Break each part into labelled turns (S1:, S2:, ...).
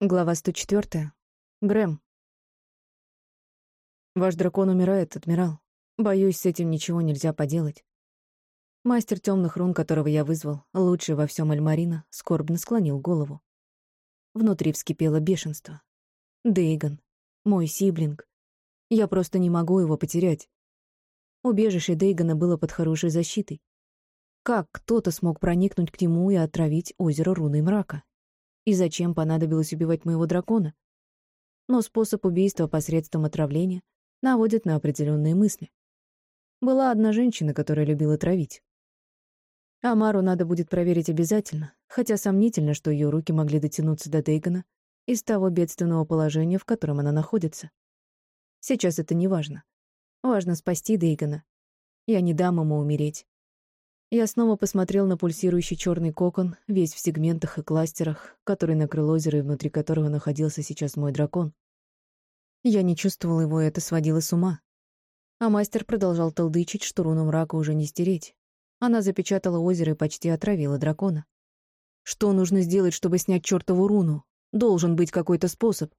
S1: Глава 104. Грэм. Ваш дракон умирает, адмирал. Боюсь, с этим ничего нельзя поделать. Мастер темных рун, которого я вызвал, лучший во всем Альмарина, скорбно склонил голову. Внутри вскипело бешенство. Дейган. Мой сиблинг. Я просто не могу его потерять. Убежище Дейгана было под хорошей защитой. Как кто-то смог проникнуть к нему и отравить озеро руны мрака? И зачем понадобилось убивать моего дракона? Но способ убийства посредством отравления наводит на определенные мысли. Была одна женщина, которая любила травить. Амару надо будет проверить обязательно, хотя сомнительно, что ее руки могли дотянуться до Дейгана из того бедственного положения, в котором она находится. Сейчас это не важно. Важно спасти Дейгана. Я не дам ему умереть. Я снова посмотрел на пульсирующий черный кокон, весь в сегментах и кластерах, который накрыл озеро и внутри которого находился сейчас мой дракон. Я не чувствовал его, и это сводило с ума. А мастер продолжал толдычить, что руну мрака уже не стереть. Она запечатала озеро и почти отравила дракона. Что нужно сделать, чтобы снять чертову руну? Должен быть какой-то способ.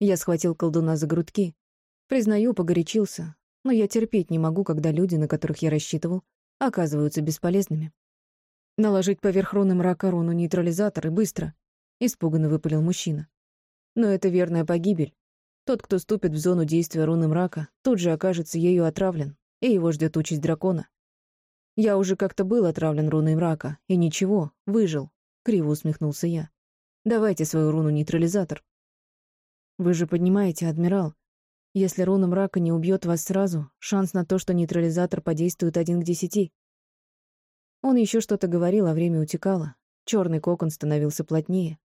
S1: Я схватил колдуна за грудки. Признаю, погорячился, но я терпеть не могу, когда люди, на которых я рассчитывал, оказываются бесполезными. Наложить поверх руны мрака руну нейтрализатор и быстро, испуганно выпалил мужчина. Но это верная погибель. Тот, кто ступит в зону действия руны мрака, тут же окажется ею отравлен, и его ждет участь дракона. Я уже как-то был отравлен руной мрака, и ничего, выжил, криво усмехнулся я. Давайте свою руну нейтрализатор. Вы же понимаете, адмирал, если руна мрака не убьет вас сразу, шанс на то, что нейтрализатор подействует один к десяти. Он еще что-то говорил, а время утекало. Черный кокон становился плотнее.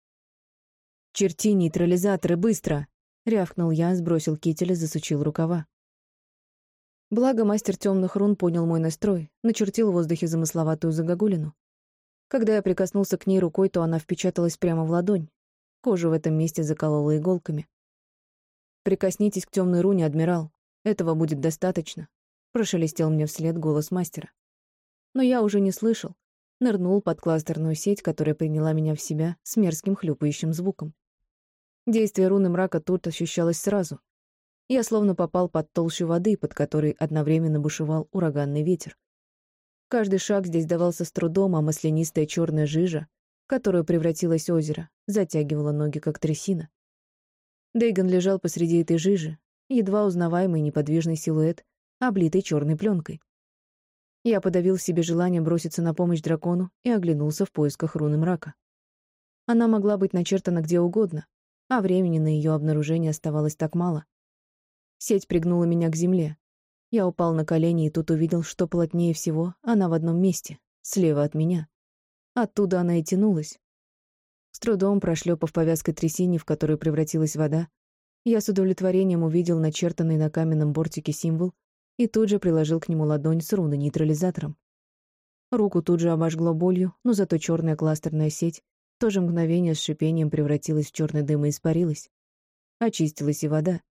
S1: «Черти нейтрализаторы, быстро!» — рявкнул я, сбросил китель и засучил рукава. Благо мастер темных рун понял мой настрой, начертил в воздухе замысловатую загогулину. Когда я прикоснулся к ней рукой, то она впечаталась прямо в ладонь. Кожу в этом месте заколола иголками. «Прикоснитесь к темной руне, адмирал. Этого будет достаточно», — прошелестел мне вслед голос мастера. Но я уже не слышал. Нырнул под кластерную сеть, которая приняла меня в себя с мерзким хлюпающим звуком. Действие руны мрака тут ощущалось сразу. Я словно попал под толщу воды, под которой одновременно бушевал ураганный ветер. Каждый шаг здесь давался с трудом, а маслянистая черная жижа, которую превратилось озеро, затягивала ноги, как трясина. Дейган лежал посреди этой жижи, едва узнаваемый неподвижный силуэт, облитый черной пленкой. Я подавил в себе желание броситься на помощь дракону и оглянулся в поисках руны мрака. Она могла быть начертана где угодно, а времени на ее обнаружение оставалось так мало. Сеть пригнула меня к земле. Я упал на колени и тут увидел, что плотнее всего она в одном месте, слева от меня. Оттуда она и тянулась, с трудом прошлепав повязкой трясине, в которую превратилась вода, я с удовлетворением увидел начертанный на каменном бортике символ и тут же приложил к нему ладонь с руной-нейтрализатором. Руку тут же обожгло болью, но зато черная кластерная сеть в то же мгновение с шипением превратилась в черный дым и испарилась. Очистилась и вода.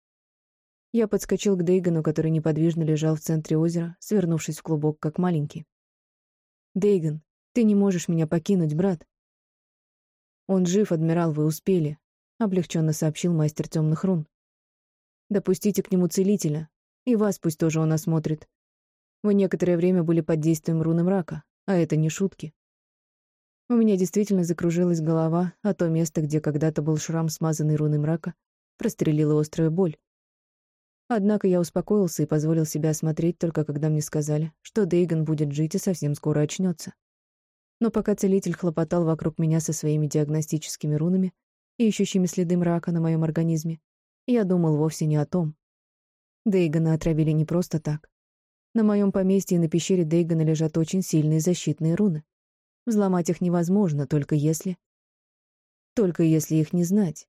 S1: Я подскочил к Дейгану, который неподвижно лежал в центре озера, свернувшись в клубок, как маленький. «Дейган, ты не можешь меня покинуть, брат!» «Он жив, адмирал, вы успели», — облегченно сообщил мастер темных рун. «Допустите к нему целителя, и вас пусть тоже он осмотрит. Вы некоторое время были под действием руны мрака, а это не шутки». У меня действительно закружилась голова, а то место, где когда-то был шрам, смазанный руной мрака, прострелила острая боль. Однако я успокоился и позволил себя осмотреть только когда мне сказали, что Дейган будет жить и совсем скоро очнется. Но пока целитель хлопотал вокруг меня со своими диагностическими рунами и ищущими следы мрака на моем организме, я думал вовсе не о том. Дейгана отравили не просто так. На моем поместье и на пещере Дейгана лежат очень сильные защитные руны. Взломать их невозможно, только если... Только если их не знать.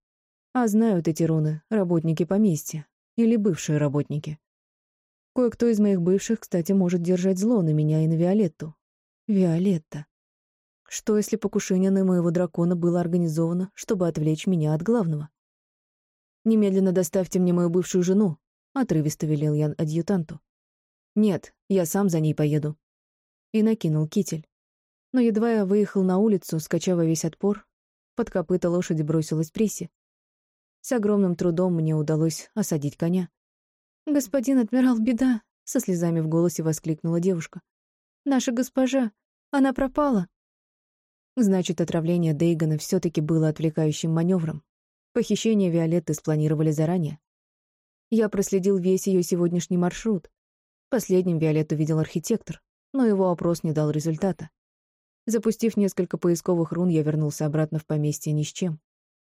S1: А знают эти руны работники поместья. Или бывшие работники. Кое-кто из моих бывших, кстати, может держать зло на меня и на Виолетту. Виолетта. Что, если покушение на моего дракона было организовано, чтобы отвлечь меня от главного? «Немедленно доставьте мне мою бывшую жену», — отрывисто велел я адъютанту. «Нет, я сам за ней поеду». И накинул китель. Но едва я выехал на улицу, скачав весь отпор, Под копыта лошади бросилась Приси. С огромным трудом мне удалось осадить коня. «Господин адмирал, беда!» — со слезами в голосе воскликнула девушка. «Наша госпожа! Она пропала!» Значит, отравление Дейгана все таки было отвлекающим маневром. Похищение Виолетты спланировали заранее. Я проследил весь ее сегодняшний маршрут. Последним Виолетту видел архитектор, но его опрос не дал результата. Запустив несколько поисковых рун, я вернулся обратно в поместье ни с чем.